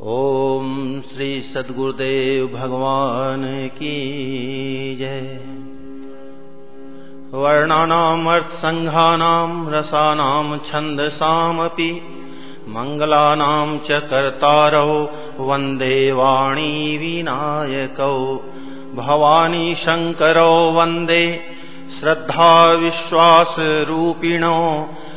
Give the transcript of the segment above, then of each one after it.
ओम श्री सदगुरुदेव भगवान की जय। वर्णानाम् अर्थसङ्घानाम् रसानाम् छन्दसामपि मङ्गलानाम् च कर्तारौ, वंदे वाणी विनायकौ, भवानी शङ्करौ वंदे श्रद्धाविश्वासरूपिणो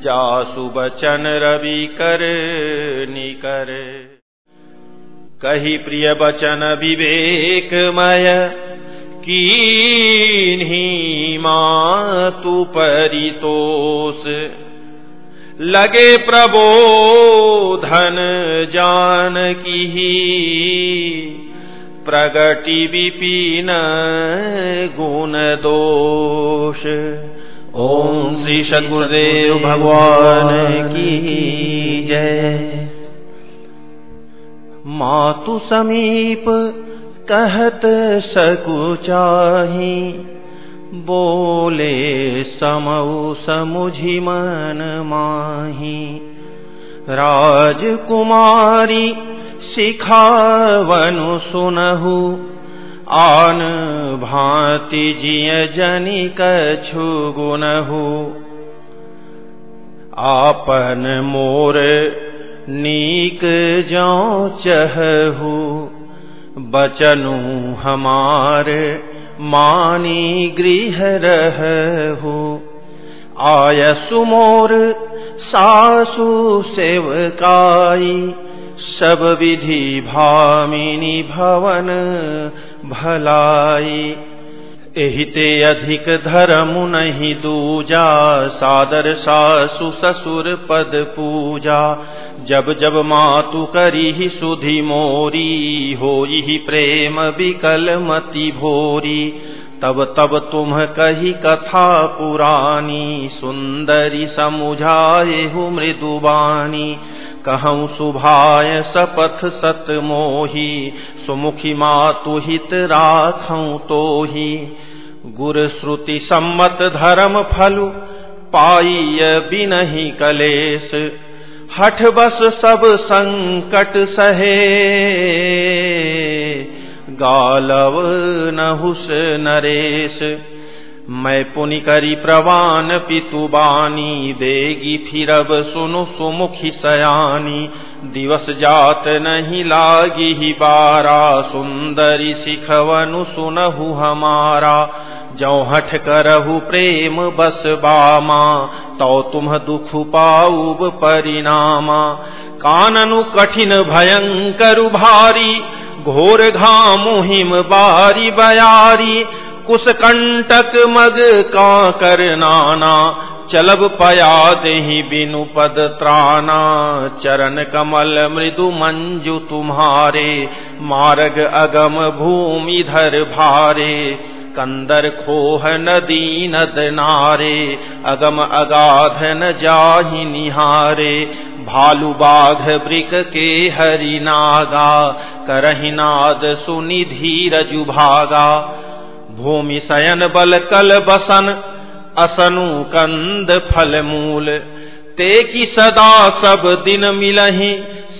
जासु बचन रवि कर, निकर। कही प्रिय बचन विवेकमय, कीन्ही मातु परितोष। लगे प्रबोधन जान की प्रगति विपिन गुण दोष। ओम श्री सदगुरुदेव भगवान की जय। मातु समीप कहत सकुचाही बोले समऊ समुझि मन माही। राजकुमारी सिखावनु सुनहु आन भांति जिय जनि कछु गुनहु। आपन मोर नीक जो चहु बचनु हमार मानी गृह रहु आय सुमोर सासु सेवकाई, सब विधि भामिनी भवन भलाई। एहिते अधिक धर्म नहीं दूजा, सादर सासु ससुर पद पूजा। जब जब मातु करी ही सुधि मोरी हो ही प्रेम विकल मति भोरी। तब तब तुम कही कथा पुरानी सुंदरी समुझाए हु मृदुबानी। कहूँ, सुभाय सपथ सत मोही, सुमुखी मातु हित राखूं तो ही गुर श्रुति सम्मत धर्म फलु पाई बिनहि कलेश। हठ बस सब संकट सहे। गालव नहुस नरेश। मैं पुनि करी प्रवान पितुबानी देगी फिरब सुनु सुमुखी सयानी। दिवस जात नहीं लागी ही बारा, सुंदरी सिखवनु सुनहु हमारा। जौ हठ करहु प्रेम बस बामा तो तुम दुख पाऊब परिणामा। काननु कठिन भयंकर भारी, घोर घामु हिम बारी बयारी। कुश कंटक मग का कर नाना, चलब पया दही बिनु पद त्राना। चरण कमल मृदु मंजु तुम्हारे, मार्ग अगम भूमि धर भारे। कंदर खोह नदी नद नारे, अगम अगाध न जाहि निहारे। भालू बाघ ब्रिक के हरि नागा, करहि नाद सुनि धीरजु भागा। भूमि शयन बल कल बसन, असनु कंद फल मूल। ते की सदा सब दिन मिलही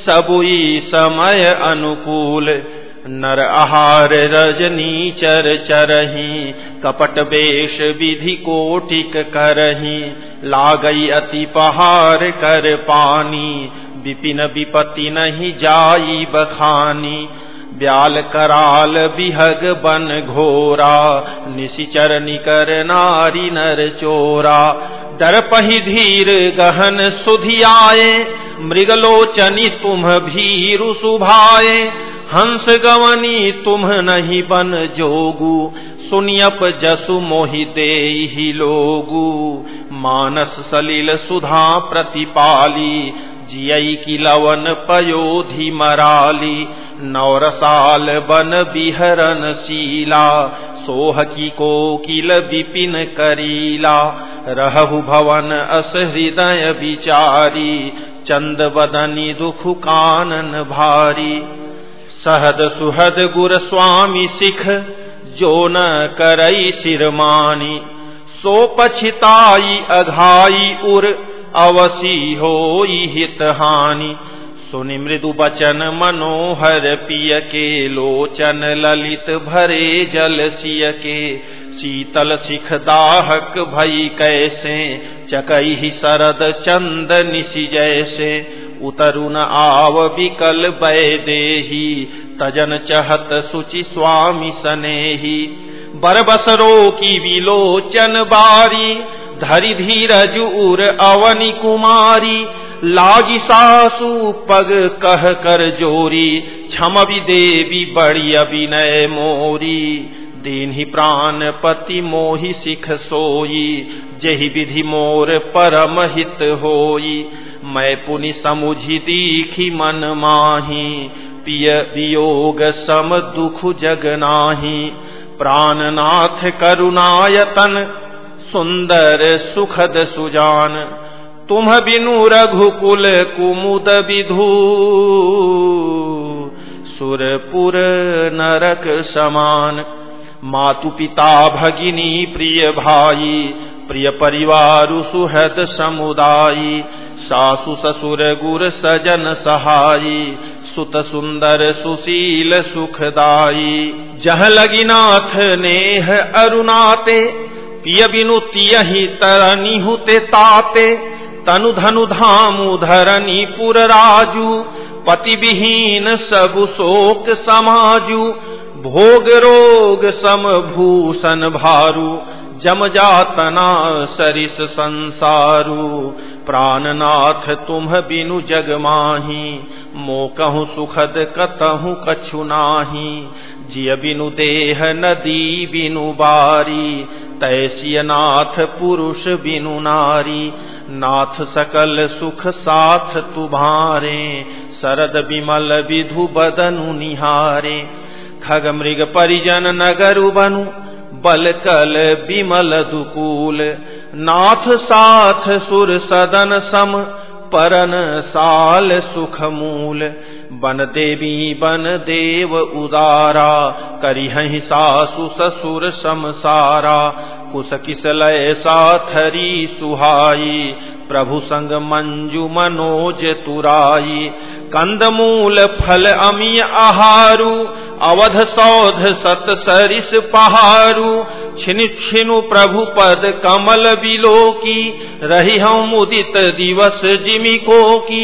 सबुई समय अनुकूल। नर आहार रजनी चर चरही, कपट बेश विधि कोटिक करही। लागई अति पहाड़ कर पानी, विपिन विपति नहीं जाई बखानी। ब्याल कराल बिहग बन घोरा, निशिचर निकर नारी नर चोरा। डर पही धीर गहन सुधियाए, मृगलोचनी तुम भीरु सुभाए। हंस गवनी तुम नहीं बन जोगु, सुनियप जसु मोहि दे लोगु। मानस सलिल सुधा प्रतिपाली जियई की लवन पयोधि मराली, नौरसाल बन बिहरन शीला, सोह की को किल विपिन करीला। रहु भवन अस हृदय विचारी चंद बदनी दुख कानन भारी। सहद सुहद गुर स्वामी सिख, जो न करई सिरमानी सो पछिताई अघाई उर अवसी हो हित हानि सुनि मृदु बचन मनोहर पिय के, लोचन ललित भरे जल सिय के। शीतल सिख दाहक भई कैसे, चकई शरद चंद निशि जैसे। उतरुन आव विकल बै देही तजन चहत सुचि स्वामी सनेही। बरबसरो की विलोचन बारी धरि धीरजूर अवनि कुमारी, लागी सासु पग कह कर जोरी क्षम देवी बड़ी अभिनय मोरी। दीन ही प्राण पति मोहि सिख सोई, जही विधि मोर परम हित होई। मैं पुनि समुझी दीखी मन माही, पिय वियोग सम दुख जग नाही। प्राणनाथ करुणायतन सुंदर सुखद सुजान। तुम बिनु रघुकुल कुमुद विधु। सुरपुर नरक समान। मातु पिता भगिनी प्रिय भाई, प्रिय परिवार सुहद समुदायी। सासु ससुर गुर सजन सहाई सुत सुंदर सुशील सुखदाई जह लगिनाथ नेह अरुणाते पिय बिनु तियही तरनी हुते ताते तनु धनु धामु धरनी पुर राजू पति विहीन सब शोक समाजू, भोग रोग सम भूषण भारू। जम जातना सरिस संसारू। प्राणनाथ तुम बिनु जग माही। मो कहूँ सुखद, कतहु कछु नाही। जिय बिनु देह, नदी बिनु बारी। तैसिय नाथ, पुरुष बिनु नारी। नाथ सकल, सुख साथ तुभारे शरद विमल विधु बदनु निहारे। खग मृग, परिजन, नगरु बनु। बल कल विमल दुकूल। नाथ साथ सुर सदन सम, परन साल सुख मूल बन देवी, बन देव उदारा करिह सासु ससुर समसारा। कुश किस लय साथरी सुहाई, प्रभु संग मंजू मनोज तुराई। कंदमूल फल अमीय आहारु अवध सौध सत सरिस पहारू, छिन छिनु प्रभु पद कमल बिलो की रही हम उदित दिवस जिमिको की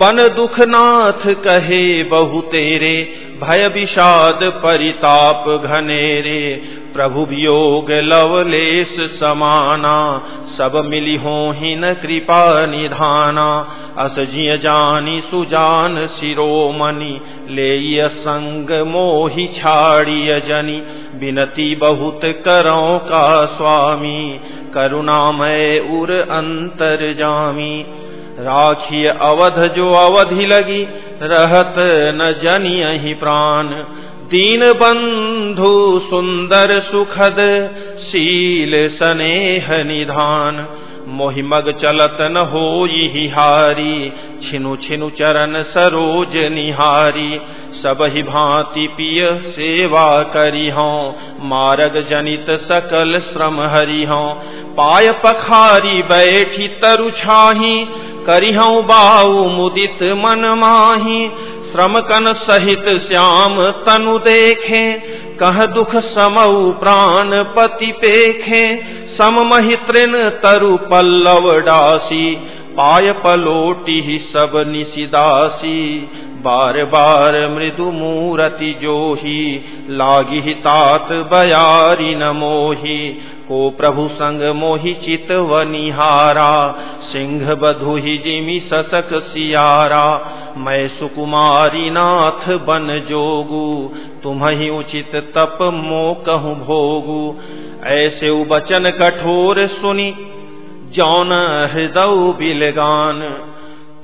बन दुखनाथ कहे बहु तेरे भय विषाद परिताप घनेरे, प्रभु वियोग लवलेश समाना, सब मिली हो ही न कृपा निधाना। अस जिय जानी सुजान शिरोमणि ले संग मोहि छाड़िय जनी। बिनती बहुत करो का स्वामी करुणा करुणामय उर अंतर जामी राखिय अवध जो अवधि लगी रहत न जनियहि प्राण। दीन बंधु सुंदर सुखद, शील स्नेह निधान। मोहिमग चलत न हो यही हारी, छिनु छिनु चरण सरोज निहारी। सब ही भांति पिय सेवा करी हों, मारग जनित सकल श्रम हरि हों। पाय पखारी बैठी तरु छाही करिहौ बाऊ मुदित मन माही, श्रम कन सहित श्याम तनु देखे। कह दुख समऊ प्राण पति पेखे। सम महित्रिन तरु पल्लव डासी, पाय पलोटी ही सब निशिदासी बार बार मृदु मूरति जोही, लागी तात बयारी न मोही। को प्रभु संग मोहि चित व निहारा सिंह बधु ही जिमी ससक सियारा। मैं सुकुमारी नाथ बन जोगू ही उचित तप मो कहूँ भोगू। ऐसे बचन कठोर सुनी, जौन हृदय बिलगान।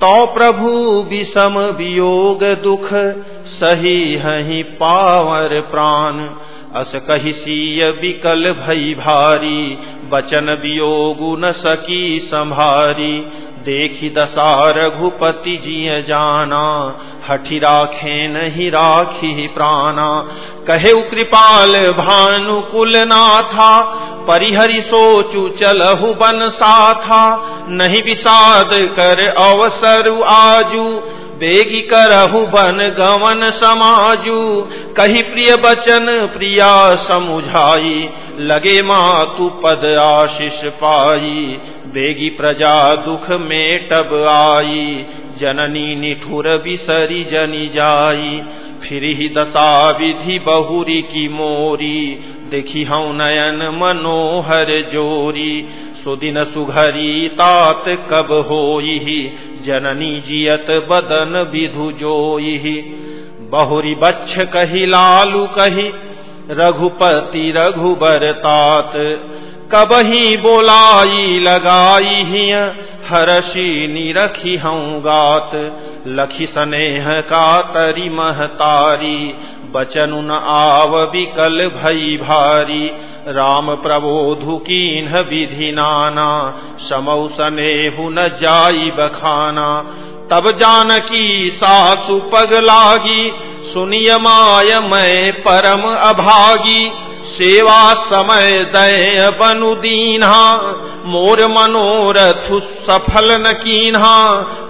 तो प्रभु विषम वियोग दुख, सही हही पावर प्राण। अस कही सीय विकल भई भारी बचन वियोग न सकी संभारी। देखी दशा रघुपति जिय जाना, हठि राखे नहीं राखी प्राणा। कहे कृपाल भानुकुल नाथा, परिहरि सोचु चलहु बन साथा। नहीं विषाद कर अवसर आजू, बेगी करहु बन गवन समाजू। कही प्रिय बचन, प्रिया समुझाई, लगे मातु पद आशीष पाई। बेगी प्रजा दुख में टब आई। जननी निठुर बिसरी जनी जाई। फिर ही दशा विधि बहुरी की मोरी। देखी हूँ नयन मनोहर जोरी। सुदिन सुघरी तात कब होई। जननी जियत बदन विधु जोई। बहुरी बच्छ कही लालू कही। रघुपति रघुबर तात। कबही बोलाई लगाई हिय, हरषि निरखी हूँ गात। लखी स्नेह का तरी महतारी, बचनु न आव विकल भई भारी। राम प्रबोधु कीन विधि नाना समौ स्नेहु न जाई बखाना। तब जानकी सासु पग लागी, सुनिय माय मैं परम अभागी। सेवा समय दय बनु दीन्हा। मोर मनोरथ सफल न कीन्हा।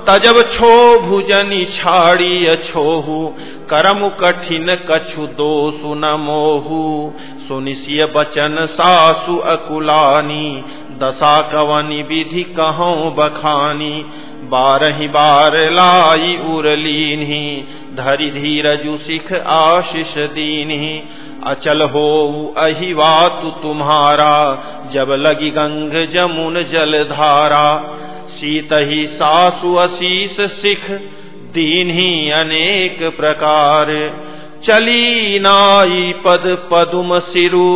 तजब छो भुजनी छाड़ी अछोहू करम कठिन कछु दोषु न मोहु। सुनिशिय बचन सासु अकुलानी, दशा कवनी विधि कहो बखानी। बारही बार लाई उरलीनी धरि धीरजु सिख आशीष दीनी अचल हो अहिवातु तुम्हारा, जब लगी गंग जमुन जल धारा। सीत ही सासु अशीष सिख दीन ही अनेक प्रकार। चली नाई पद पदुम सिरु।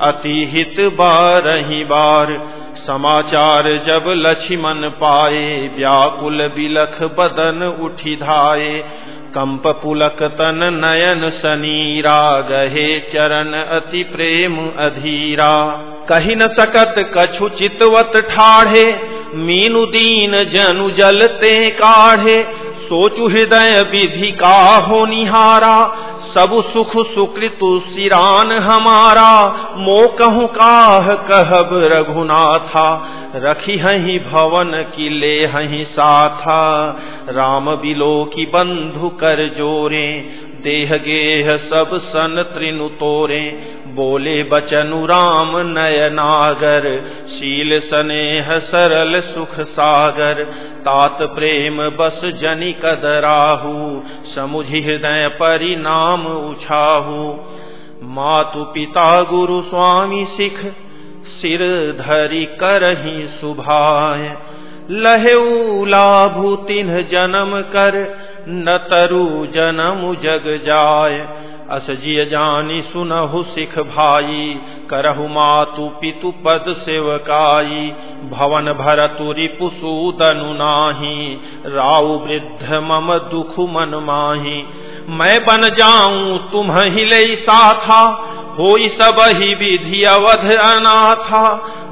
अति हित बारही बार। समाचार जब लक्ष्मण पाए, व्याकुल बिलख बदन उठी धाये कंप पुलक तन नयन सनीरा, गहे चरण अति प्रेम अधीरा। कही न सकत कछु चितवत ठाढ़े, मीनु दीन जनु जलते काढ़े। सोचु हृदय विधि का हो निहारा, सब सुख सुकृत सिरान हमारा। मो कहू काह कहब रघुनाथा, रखी हही भवन की ले हही साथा। राम बिलो की बंधु कर जोरे देह गेह सब सन त्रिनु तोरे। बोले बचनु राम नयनागर, शील सनेह सरल सुख सागर। तात प्रेम बस जनि कदराहू समुझि हृदय परिणाम उछाहू। मातु पिता गुरु स्वामी सिख, सिर धरि करही सुभाय। लहेऊ लाभु तिन्ह जन्म कर न तरु जनमु जग जाय। अस जिय जानी सुनहु सिख भाई, करहु मातु पितु पद सेवकाई। भवन भरतु रिपुसूदनु नाही, राउ वृद्ध मम दुख मन माही। मैं बन जाऊँ तुम हिले साथा हो सब ही विधि अवध अनाथा।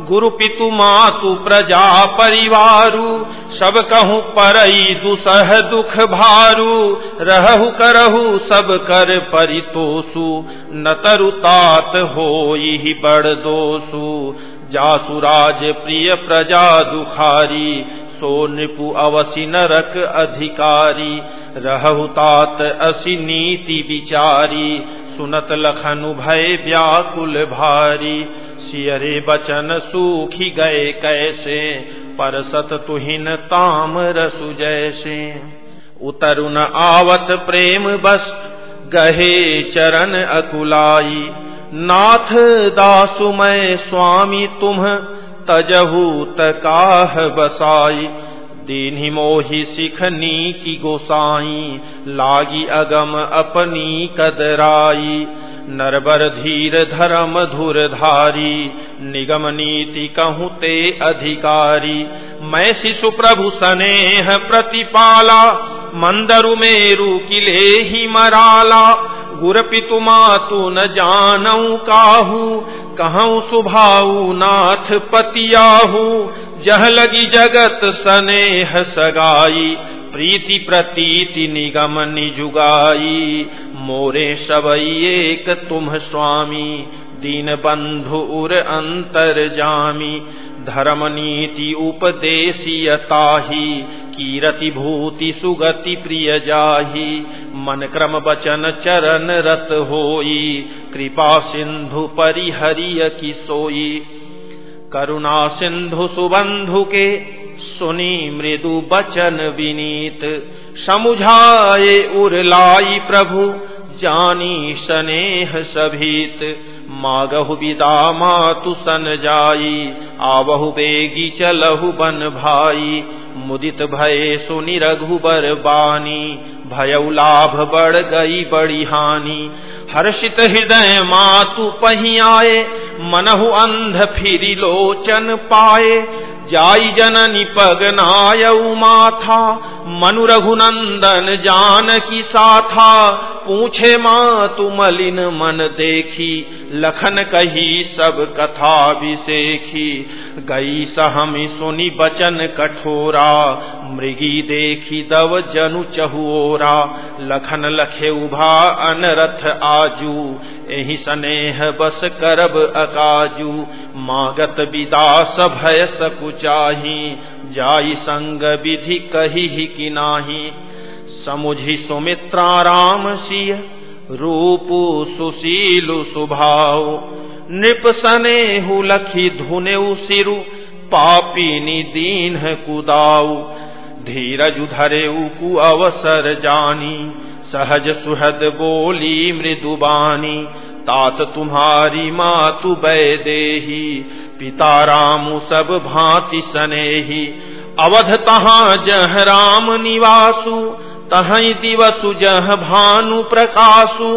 गुरु पितु मातु प्रजा परिवारु, सब कहूँ परई दुसह दुख भारू। रहु करहु सब कर परितोषु, न तरुतात हो बड़ दोषु। जासुराज प्रिय प्रजा दुखारी, सो नृपु अवसि नरक अधिकारी। रहु तात असि नीति विचारी, सुनत लखनु भय व्याकुल भारी। सियरे बचन सूखी गए कैसे पर सत तुहिन ताम रसु जैसे। उतरुन आवत प्रेम बस, गहे चरण अकुलाई। नाथ दासु मैं स्वामी तुम, तजहू तकाह बसाई। दीन्ही मोही सिखनी की गोसाई, लागी अगम अपनी कदराई। नरबर धीर धर्म धुर धारी निगम नीति कहूँ ते अधिकारी। मैं शिशु प्रभु सनेह प्रतिपाला, मंदरु मेरु किले ही मराला। गुर पितु मातु न जानऊ काहू कहूँ सुभाऊ नाथ पतियाहू। जह लगी जगत सनेह सगाई, प्रीति प्रतीति निगम निजुगाई। मोरे सबई एक तुम स्वामी, दीन बंधु उर अंतर जामी। धर्म नीति उपदेशियताही, कीरति भूति सुगति प्रिय जाही। मन क्रम बचन चरण रत होई, कृपा सिंधु परिहरिय की सोई। करुणा सिंधु सुबंधु के सुनी मृदु बचन विनीत। समुझाए उरलाई प्रभु, जानी स्नेह सभीत। मागहु विदा मातु सन जाई, आवहु बेगी चलहु बन भाई। मुदित भय सुनि रघुबर बानी भयउ लाभ बढ़ गई बड़ी हानि। हर्षित हृदय मातु आए मनहु अंध फिरी लोचन पाए। जाई जननी पगनायऊ माथा मनु रघुनंदन जान की साथा। पूछे माँ तू मलिन मन देखी, लखन कही सब कथा विशेखी गई सहमी सुनी बचन कठोरा, मृगी देखी दव जनु चहुओरा। लखन लखे उभा अनरथ आजू, एहि सनेह बस करब अकाजू। मागत विदास भय सकुचाही जाई संग विधि कही ही कि नाही। समुझी सुमित्रा राम सिय रूपु सुशीलु सुभाव। नृप सनेहु लखी धुने सिरु पापीनी दीन कुदाऊ धीरज धरे कु अवसर जानी, सहज सुहद बोली मृदुबानी तात तुम्हारी मातु बै देही पिता रामु सब भांति सनेही। अवध तहाँ जह राम निवासु, तहई दिवसु जह भानु प्रकाशु।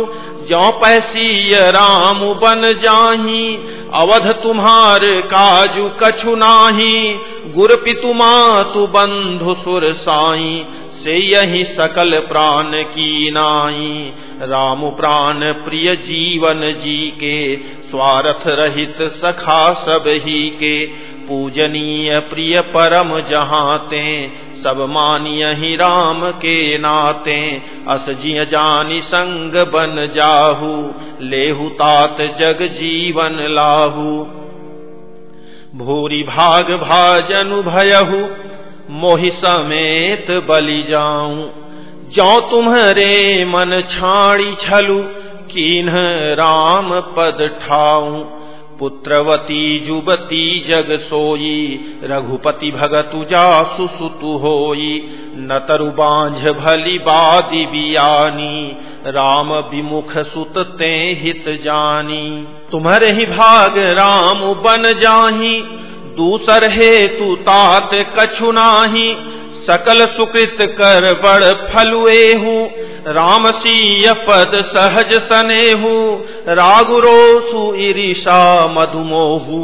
जो पैसी राम बन जाही, अवध तुम्हार काजु कछु नाही। गुर पितु मातु बंधु सुर साई से यही सकल प्राण की नाई। राम प्राण प्रिय जीवन जी के, स्वार्थ रहित सखा सब ही के। पूजनीय प्रिय परम जहाते सब मानिय ही राम के नाते। अस जिय जानी संग बन जाहू, लेहु तात जग जीवन लाहू। भूरी भाग भाजनु भयहू मोहि समेत बलि जाऊँ। जो तुम्हारे मन छाड़ी छलु, कीन्ह राम पद ठाऊं। पुत्रवती जुबती जग सोई, रघुपति भगतु जासु सुतु होई। न तरु बांझ भली बादी बियानी, राम विमुख सुत ते हित जानी। तुम्हारे ही भाग राम बन जाही दूसर हेतु तात कछु नाही, सकल सुकृत कर बड़ फलुए हूँ। राम सीय पद सहज सनेहू रागुरोसु ईरिषा मधुमोहू,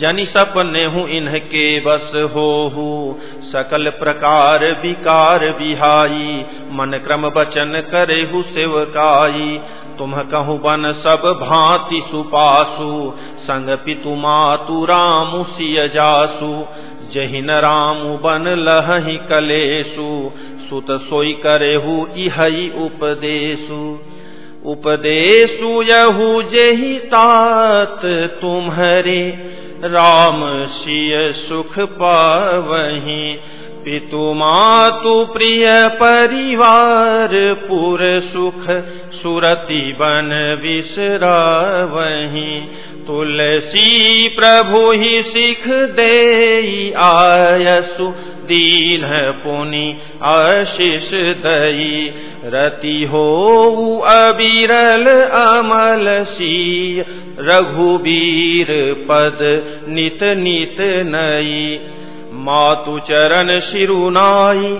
जनि सपने हूँ इनके बस हो। सकल प्रकार विकार बिहाई, मन क्रम बचन करे हु सेवकाई। तुम कहु बन सब भांति सुपासु, संग पितु मातु रामु सिय जासु। जहिन रामु बन लहि कलेसु, सुत सोई करेहु इहई उपदेशु उपदेशु यहु जेहि तात तुम्हारे, राम सिय सुख पावही। पितु मातु प्रिय परिवार, पुर सुख सुरति बन विसरावही तुलसी प्रभु ही सिख दे आयसु, दीन पुनि आशीष दई। रति हो अबिरल अमल सी रघुबीर पद नित नित नई। मातु चरण शिरुनाई,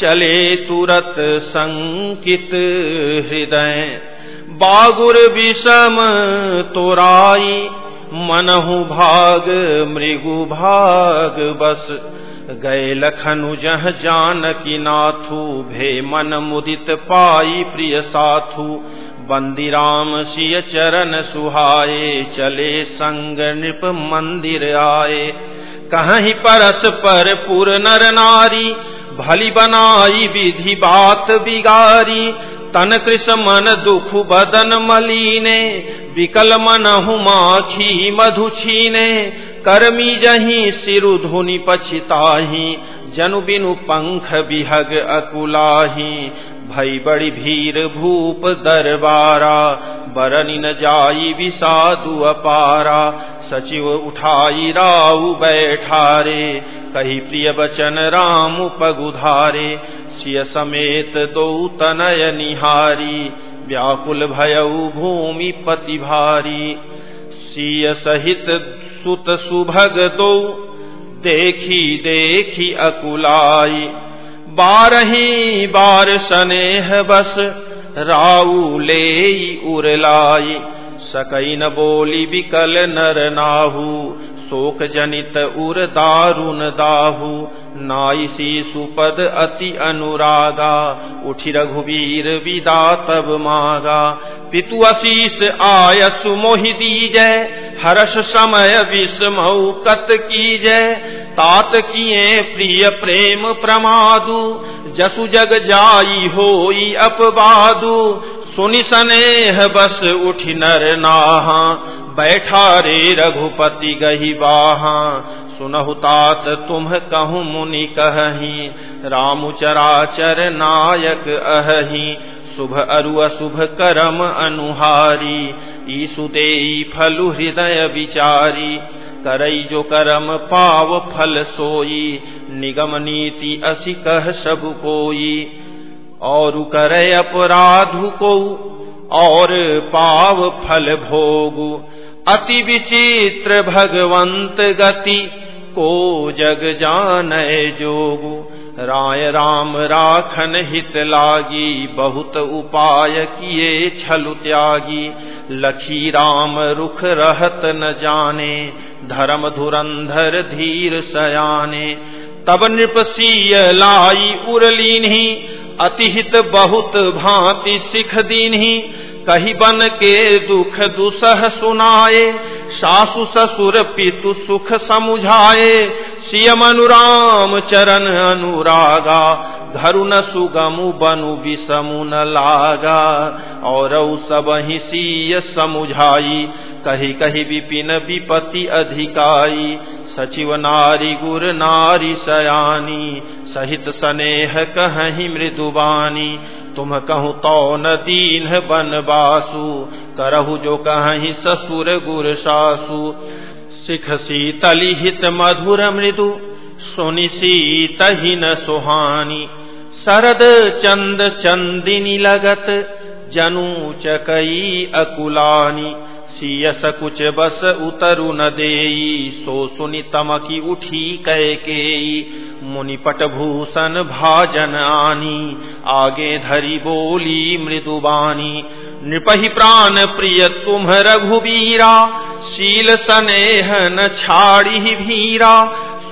चले तुरत संकित हृदय। बागुर विषम तोराई, मनहु भाग, मृगु भाग बस। गए लखनु जह जानकी नाथु, भे मन मुदित पाई प्रिय साथु। बंदी राम सिय चरण सुहाए, चले संग नृप मंदिर आए। कहीं परस पर पुर नर नारी, भली बनाई विधि बात बिगारी। तन कृष मन दुख बदन मलीने, विकल मन हुमाखी मधु छीने। कर्मी जही सिरु धुनि पछिताही, जनु बिनु पंख बिहग अकुलाही। भई बड़ी भीर भूप दरबारा, बरनी न जाई विषादु अपारा। सचिव उठाई राउ बैठारे, कही प्रिय बचन राम पगुधारे। सिय समेत दो तनय निहारी, व्याकुल भयऊ भूमि पति भारी सिय सहित सुत सुभग दो, देखी देखी अकुलाई। बारही बार सनेह बस, राऊ ले उरलाई। सकई न बोली बिकल नर नाहू, शोक जनित उर दारुन दाहू। नाई सी सुपद अति अनुरागा, उठी रघुवीर विदा तब मागा। पितु अशीष आयसु मोहि दीजय हर्ष समय विस्मऊ कत कीजय तात किए प्रिय प्रेम प्रमादु, जसु जग जाई होई अपवादु। सुनि सनेह बस उठि नर नाहा, बैठा रे रघुपति गही बाहा। सुनहु तात, तुम कहूँ मुनि कही, राम चराचर नायक अहि। शुभ अरु अशुभ करम अनुहारी ईसुदे फलु हृदय विचारी। करई जो करम पाव फल सोई, निगम नीति असी कह सब कोई। और करे अपराधु को, और पाव फल भोगु। अति विचित्र भगवंत गति, को जग जान जोगु। राय राम राखन हित लागी, बहुत उपाय किए छलु त्यागी। लखी राम रुख रहत न जाने, धर्म धुरंधर धीर सयाने। तब नृपसीय लाई उरलीन अतिहित बहुत भांति सिख दीन कही बन के दुख दुसह सुनाए, सासु ससुर पितु सुख समुझाए। सियम अनुराम चरण अनुरागा धरु न सुगमु बनु विषमु न लागा। और सब सीय समुझाई, कही कही विपिन विपति अधिकाई। सचिव नारी गुर नारी सयानी, सहित स्नेह कहीं मृदुबानी तुम कहूँ तो न दीन बन बासु, करहु जो कहीं ससुर गुर सासु। सिख शीतली हित मधुर मृदु, सुनि सीत ही न सुहानी। शरद चंद चंदिनी लगत, जनु चकई अकुलानी। सियस कुछ बस उतरु न देई, सो सुनि तमकी उठी कै के मुनिपट भूषण भाजन आनी, आगे धरी बोली मृदुबानी नृपहि प्राण प्रिय तुम रघुबीरा, शील सनेह न छाड़ी भीरा।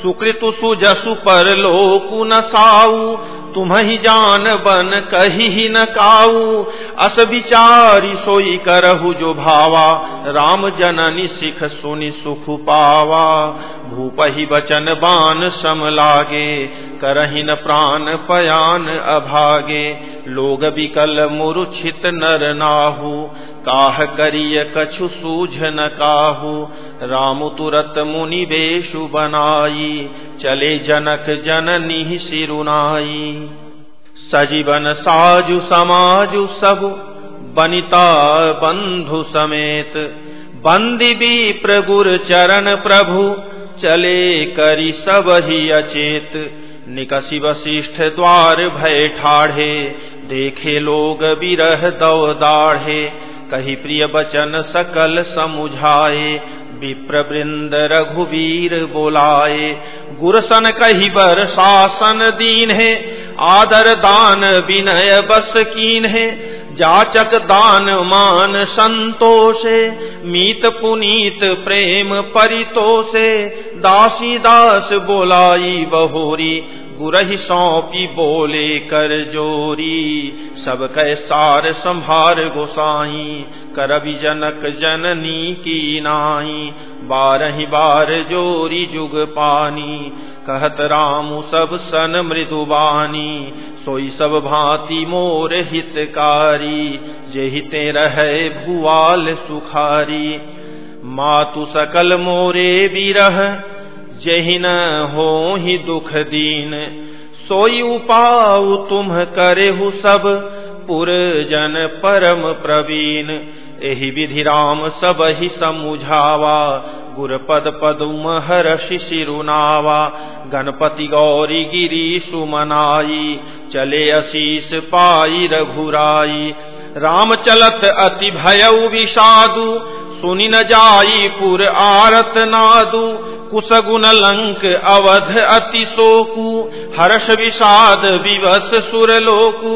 सुकृतु सुजसु पर लोकु न साऊ तुम ही जान बन कही ही न काऊ। अस विचारी सोई करहु जो भावा। राम जननी सिख सुनि सुख पावा। भूप ही बचन बान सम लागे। करही न प्राण पयान अभागे। लोग विकल मुरुछित नर नाहू। काह करिय कछु सूझ न काहू। राम तुरत मुनि बेशु बनाई। चले जनक जननी सिरुनाई। सजीवन साजु समाजु सब, बनिता बंधु समेत। बंदी भी प्रगुर चरण प्रभु, चले करी सब ही अचेत। निकसी वशिष्ठ द्वार भय ठाढ़े, देखे लोग बिरह दौ दाढ़े। कही प्रिय बचन सकल समुझाए विप्र वृंद रघुवीर बोलाए, गुरसन कही बर शासन दीन है आदर दान विनय बस कीन है जाचक दान मान संतोषे, मीत पुनीत प्रेम परितोषे दासी दास बोलाई बहोरी गुरही सौंपी बोले, कर जोरी सब कै सार संभार गोसाई करबी जनक जननी की नाई, बारही बार जोरी जुग पानी, कहत राम सब सन मृदुबानी सोई सब भांति मोर हितकारी, जे हिते रहे भुआल सुखारी, मातु सकल मोरे बिरह जही न हो ही दुख दीन। सोई उपाऊ तुम करे हु सब पुर जन परम प्रवीण। एहि विधि राम सब ही समुझावा गुर पद पदुम हर शिशिरुनावा। गणपति गौरी गिरी सुमनाई, चले अशीष पाई रघुराई। राम चलत अति भय विषादु, सुनि न जाई पुर आरत नादु। कुसगुन लंक अवध अति सोकु हर्ष विषाद विवस सुर लोकु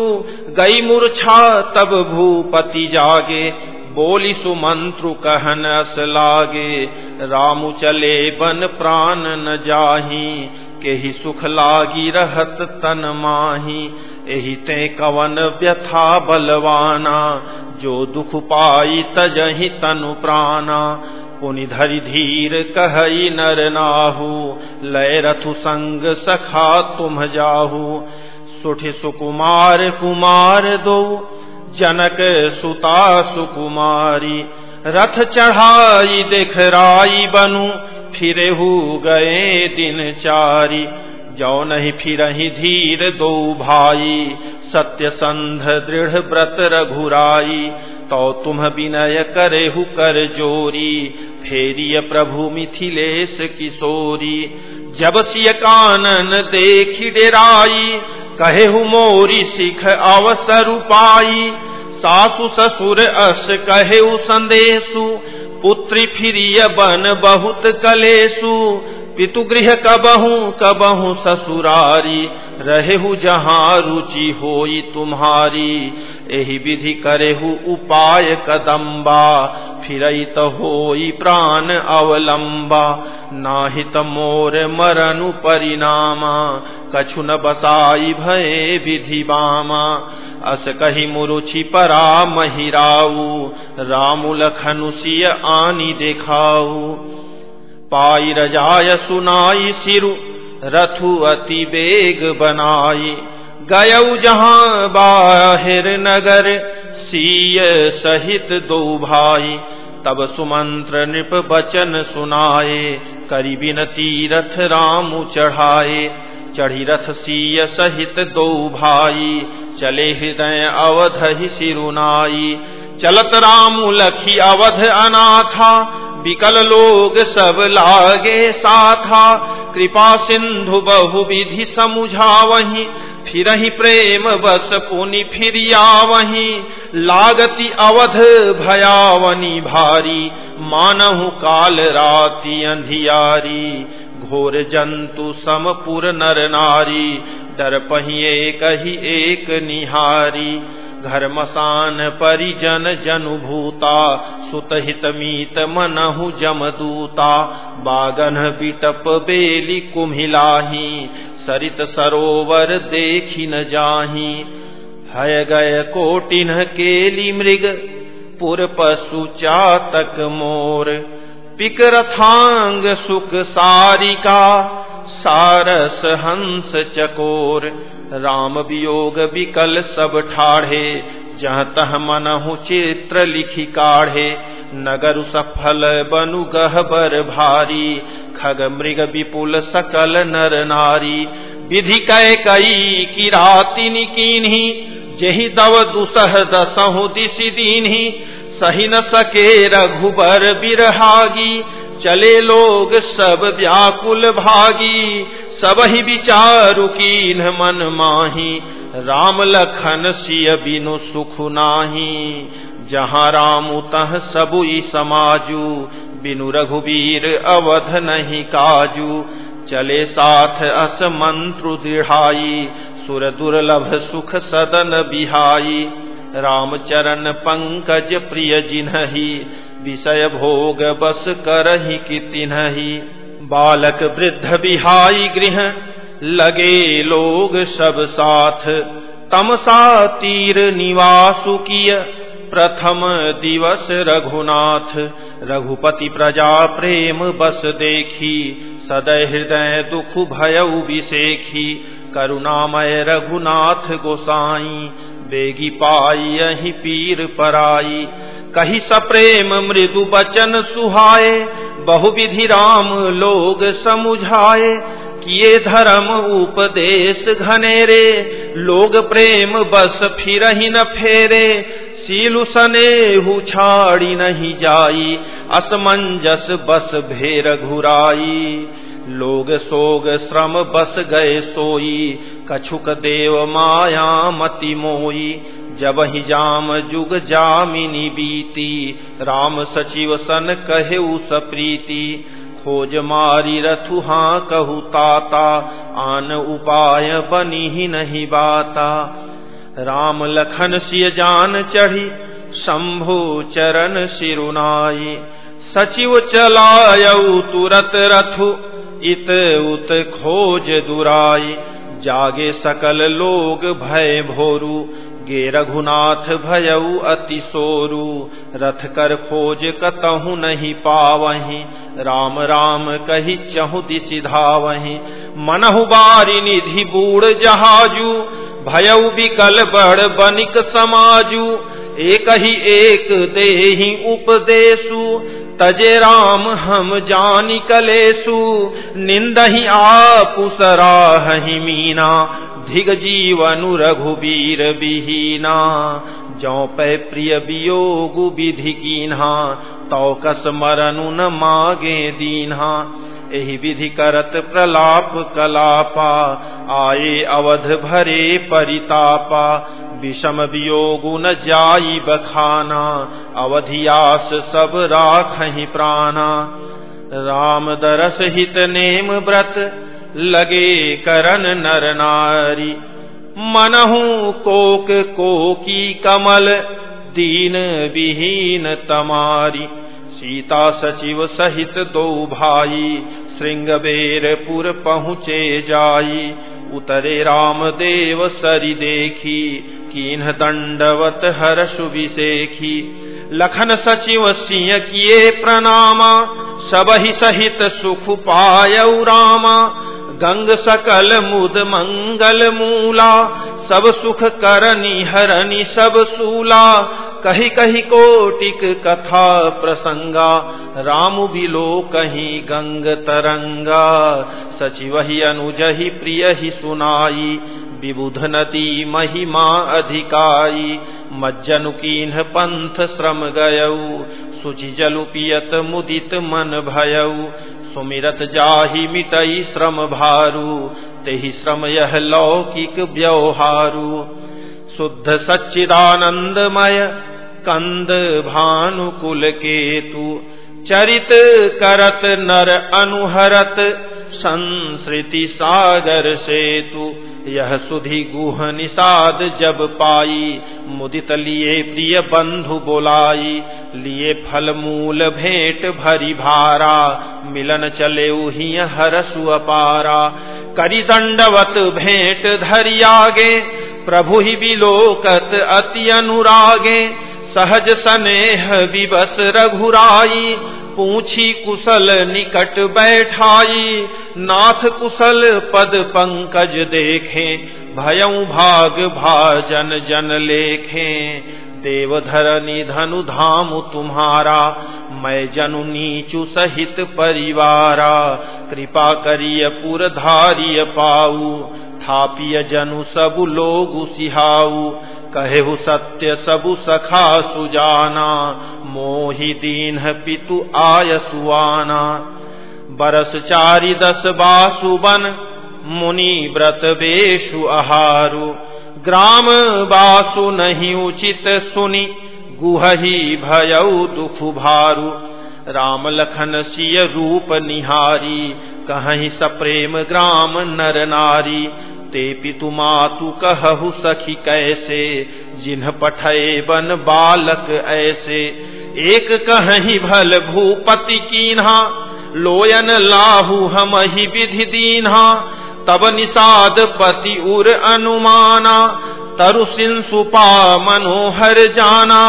गई मूर्छा तब भूपति जागे, बोली सुमंत्रु कहन अस लागे, रामु चले बन प्राण न जाही के ही सुख लागी रहत तन माही, एहि ते कवन व्यथा बलवाना, जो दुख पाई तजहि तनु प्राणा। पुनि धरि कहई नर नाहू, लय रथु संग सखा तुम जाहू। सुठ सुकुमार कुमार दो, जनक सुता सुकुमारी। रथ चढ़ाई देख राई बनु, फिरे हु गए दिन चारी। जो नहीं फिर धीर दो भाई सत्य संध दृढ़ व्रत रघुराई तो तुम विनय करे हु कर जोरी, फेरिय प्रभु मिथिलेश किशोरी। जब सिय कानन देखी डेराई कहे हु मोरी सिख अवसर पाई सासु ससुर अस कहे संदेशु, पुत्री फिरिय बन बहुत कलेसु पितुगृह कबहू कबहू ससुरारी, रहेहु जहाँ रुचि होई तुम्हारी। एहि विधि करेहु उपाय कदम्बा फिर होई प्राण अवलंबा नाहित मोर मरनु परिणामा, कछु न बसाई भय विधि बामा। अस कही मुरुचि परा महिराऊ रामु लखनुसिय आनी देखाऊ। पाई रजाय सुनाई सिरु, रथु अति बेग बनाई। गयऊ जहाँ बाहिर नगर, सीय सहित दो भाई। तब सुमंत्र नृप बचन सुनाए, करी बिन तीरथ राम चढ़ाए। चढ़ी रथ सीय सहित दो भाई, चले हृदय अवध ही सिरुनाई चलत राम लखी अवध अनाथा विकल लोग सब लागे साथा। कृपा सिंधु बहु विधि समुझा वही फिर ही प्रेम बस पुनि फिर वही लागति अवध भयावनी भारी। मानहु काल राति अंधियारी। घोर जंतु समपुर नर नारी। डर पहिए कही एक निहारी। घर मसान परिजन जनुभूता, सुतहित मीत मनहु जमदूता। बागन बिटप बेली कुम्हिलाही सरित सरोवर देखी न जाही। हय गय कोटिन केली मृग, पुर पशु चातक मोर। पिक रथांग सुख सारिका सारस हंस चकोर, राम वियोग विकल सब ठाढ़े, जह तह मनहु चित्र लिखी काढ़े। नगर सफल बनु गहबर भारी, खग मृग विपुल सकल नर नारी। विधि कै कई की राति कीन्ही जही दव दुसह दसहु दिशि दीन्ही सही न सके रघुबर बिरहागी चले लोग सब व्याकुल भागी, सब ही विचारु कीन मन माही। राम लखन सिय बिनु सुख नाही। जहाँ राम तह सबु समाजू, बिनु रघुवीर अवध नहीं काजू। चले साथ अस मंत्र दृढ़ाई, सुर दुर्लभ सुख सदन बिहाई। राम चरण पंकज प्रिय जिन्ही विषय भोग बस करही कि तिन्ही बालक वृद्ध बिहाई गृह, लगे लोग सब साथ। तमसा तीर निवासु किय, प्रथम दिवस रघुनाथ। रघुपति प्रजा प्रेम बस देखी, सदय हृदय दुख भय विषेखी करुणामय रघुनाथ गोसाई, बेगी पाई यही पीर पराई। कही सप्रेम मृदु बचन सुहाए, बहुविधि राम लोग समुझाए। किए धर्म उपदेश घनेरे, लोग प्रेम बस फिर न फेरे। सीलु सने छाड़ी नहीं जाई, असमंजस बस भेर घुराई। लोग सोग श्रम बस गए सोई, कछुक देव माया मति मोई। जब ही जाम जुग जामिनी बीती, राम सचिव सन कहे सप्रीति खोज मारी रथु हाँ कहु ताता, आन उपाय बनी ही नहीं बाता। राम लखन सिय जान चढ़ी, शंभु चरण सिरुनाई। सचिव चलायऊ तुरत रथु इत उत खोज दुराई, जागे सकल लोग भय भोरू। गे रघुनाथ भयऊ अति सोरू। रथ कर खोज कतहु नहीं पावही। राम राम कही चहु दिशि धावही। मनहु बारी निधि बूढ़ जहाजू। भयऊ बिकल बड़ बनिक समाजू। एक ही एक देही उपदेशु। तजे राम, हम जानी कलेसु। निंदही आपु मीना। धिग जीवनु रघुबीर बिहीना। जौ पै प्रिय वियोगु विधि कीन्हा। तौकस मरनु न मागे दीन्हा। एहि विधि करत प्रलाप कलापा आए अवध भरे परितापा। विषम वियोगु न जाई बखाना, अवधियास सब राखहि प्राणा। राम दरस हित नेम व्रत, लगे करन नर नारी। मनहु कोक कोकी कमल, दीन विहीन तमारी। सीता सचिव सहित दो भाई, श्रृंगबेरपुर पहुँचे जाई। उतरे राम देव सरी देखी, कीन्ह दंडवत हर विशेखी लखन सचिव सिंह किए प्रणामा ही सहित सुख पाय रामा। गंग सकल मुद मंगल मूला, सब सुख करनी हरनी सब सूला। कही कही कोटिक कथा प्रसंगा। राम बिलो कहीं गंग तरंगा। सचिव ही अनुजहि प्रिय ही सुनाई। विबुध नदी महिमा अधिकाई। मज्जनु कीन्ह पंथ श्रम गयऊ सुचि जलु पियत मुदित मन भयऊ सुमिरत जाहि मिटई श्रम भारू। तेहि श्रम यह लौकिक व्यवहारू। शुद्ध सच्चिदानंदमय कंद भानुकुल केतु, चरित करत नर अनुहरत संस्कृति सागर सेतु। यह सुधि गुह निषाद जब पाई, मुदित लिए प्रिय बंधु बोलाई। लिए फल मूल भेंट भरी भारा, मिलन चले उही हरसु अपारा। करी दंडवत भेंट धरियागे प्रभु ही विलोकत अति अनुरागे। सहज सनेह विवस रघुराई, पूछी कुशल निकट बैठाई। नाथ कुशल पद पंकज देखे भयऊ भाग भाजन जन लेखे। देवधरनी धनु धाम तुम्हारा, मैं जनु नीचु सहित परिवारा। कृपा करिय पुर धारिय पाऊ थापिय जनु सबु लोग सिहाऊ कहेहु सत्य सबु सखा सुजाना। मोहि दीन पितु आय सुआना। बरस चारि दस बासुबन, मुनि व्रत बेशु आहारु ग्राम बासु नहीं उचित सुनि, गुहही भयऊ दुख भारु। राम लखन सिय रूप निहारी कहीं सप्रेम ग्राम नर नारी। ते पितु मातु कहु सखी कैसे, जिन्ह पठे बन बालक ऐसे। एक कहीं भल भूपति कीन्हा, लोयन लाहु हम ही विधि दीन्हा। तब निषाद पति उर अनुमाना तरु सिंसुपा मनोहर जाना,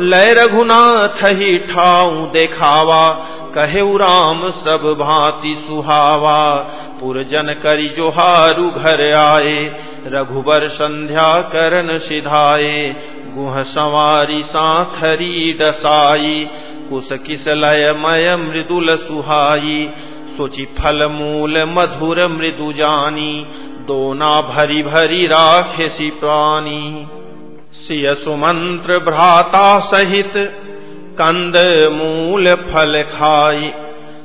लय रघुनाथ ही ठाऊ देखावा कहे राम सब भांति सुहावा। पुरजन करी जोहारु घर आए, रघुबर संध्या करन सिधाए, गुह सवारी साखरी डसाई कुश किस लय मय मृदुल सुहाई, सोचि फल मूल मधुर मृदु जानी दोना भरी भरी राखे सी प्राणी। सिय सुमंत्र भ्राता सहित कंद मूल फल खाई।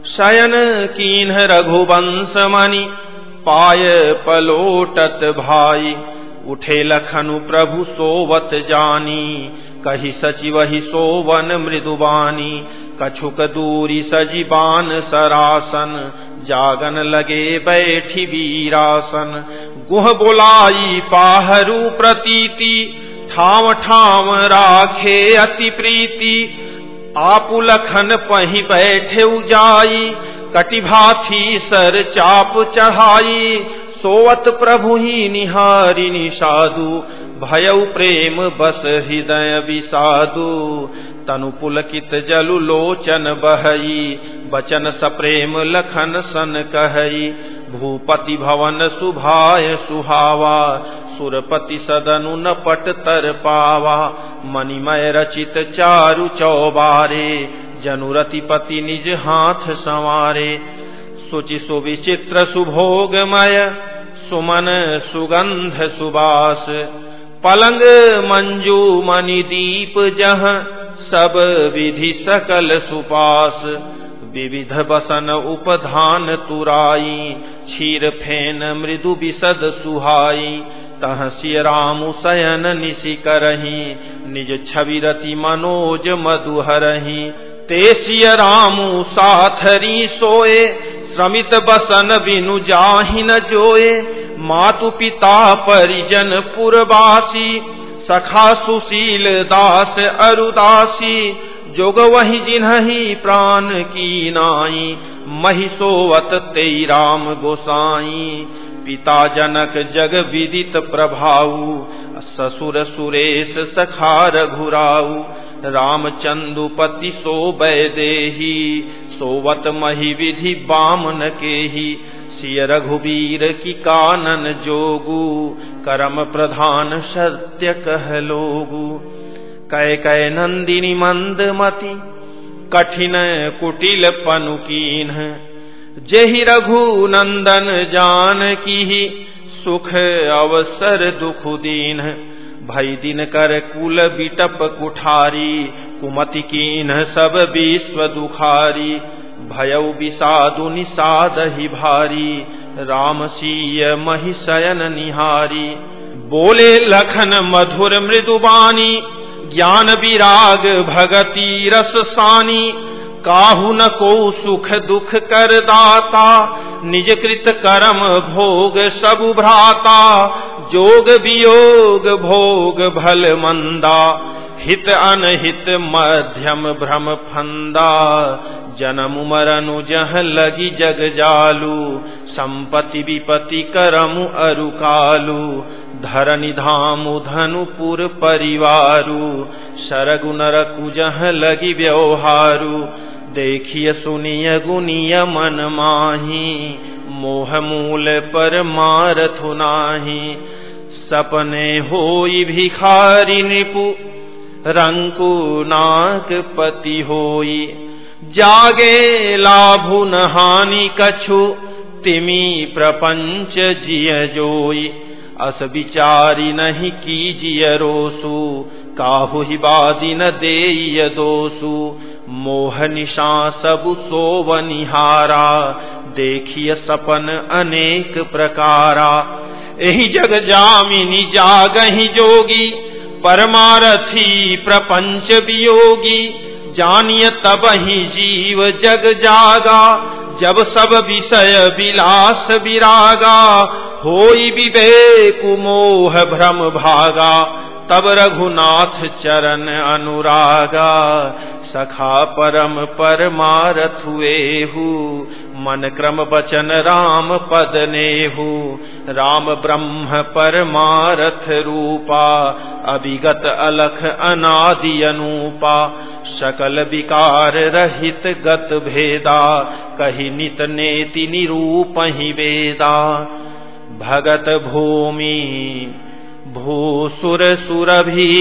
शयन कीन रघुवंश मणि पाय पलोटत भाई। उठे लखनु प्रभु सोवत जानी। कही सचिव ही सोवन मृदुबानी कछुक दूरी सजीबान सरासन, जागन लगे बैठी वीरासन। गुह बोलाई पाहरू प्रतीति ठाव ठाव राखे अति प्रीति। आपु लखन पही बैठे उजाई, कटिभाथी सर चाप चढ़ाई सोवत प्रभु ही निहारी निषादु भयउ प्रेम बस हृदय विषादु। तनु पुलकित जलु लोचन बहई, बचन सप्रेम लखन सन कहई। भूपति भवन सुभाय सुहावा, सुरपति सदनु न पट तर पावा। मणिमय रचित चारु चौबारे जनुरति पति निज हाथ संवारे। सुचि सुविचित्र सुभोगमय सुमन सुगंध सुबास। पलंग मंजू मणि दीप जह, सब विधि सकल सुपास। विविध बसन उपधान तुराई, क्षीर फेन मृदु विसद सुहाई। तह सिय राम सयन निशि करही, निज छवि रति मनोज मधुहरही। तेसिय रामू साथरी सोए श्रमित बसन बिनु जाहि न जोए। मातु पिता परिजन पुरवासी, सखा सुशील दास अरुदासी। जोग वही जिन्हि प्राण की नाई महिषोवत तेई राम गोसाई। पिता जनक जग विदित प्रभाऊ, ससुर सुरेश सखा रघुराऊ, रामचंदुपति सो बैदेही सोवत मही विधि बामन के ही सिय रघुबीर की कानन जोगु, करम प्रधान सत्य कह लोगु। कै कै नंदिनी मंद मती, कठिन कुटिल पनुकीन जेहि रघु नंदन जान की ही सुख अवसर दुख दीन। भई दिन कर कुल बिटप कुठारी, कुमति कीन सब विश्व दुखारी। भयउ विषादु निषाद ही भारी, राम सीय महिषयन निहारी। बोले लखन मधुर मृदुबानी, ज्ञान विराग भगति रस सानी। काहू न को सुख दुख कर दाता निज कृत कर्म भोग सब भ्राता, जोग वियोग भोग भल मंदा, हित अनहित मध्यम भ्रम फंदा। जन्म मरनु जह लगी जग जालू संपति विपति करमु अरुकालू धरनि धामु धनुपुर परिवारु, शरगु नरकु जह लगी व्यवहारु। देखिय सुनिय गुनिय मन माही, मोह मूल पर मारथु नाही। सपने होई भिखारी निपु, रंकु नाक पति होई। जागे लाभु न हानि कछु, तिमी प्रपंच जिय जोई। अस विचारी नहीं कीजिय रोसु, काहु ही बादी न देय दोसु। मोह निशा सब सोवनिहारा, देखिय सपन अनेक प्रकारा। यही जग जामिनी जागही जोगी, परमारथी प्रपंच वियोगी। जानिय तब ही जीव जग जागा, जब सब विषय विलास विरागा। होई विवेक मोह भ्रम भागा। तब रघुनाथ चरण अनुरागा, सखा परम परमारथ हुएहू। मन क्रम बचन राम पद नेहू। राम ब्रह्म परमारथ रूपा, अभिगत अलख अनादि अनूपा। सकल विकार रहित गत भेदा, कही नित नेति निरूप ही वेदा। भगत भूमि भूसुर सुरभि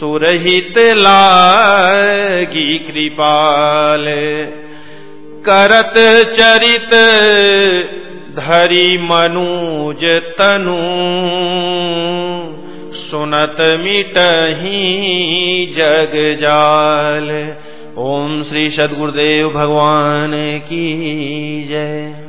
सुरहित लागी कृपाल। करत चरित धरि मनुज तनु। सुनत मिटही जग जाल। ओम श्री सदगुरुदेव भगवान की जय।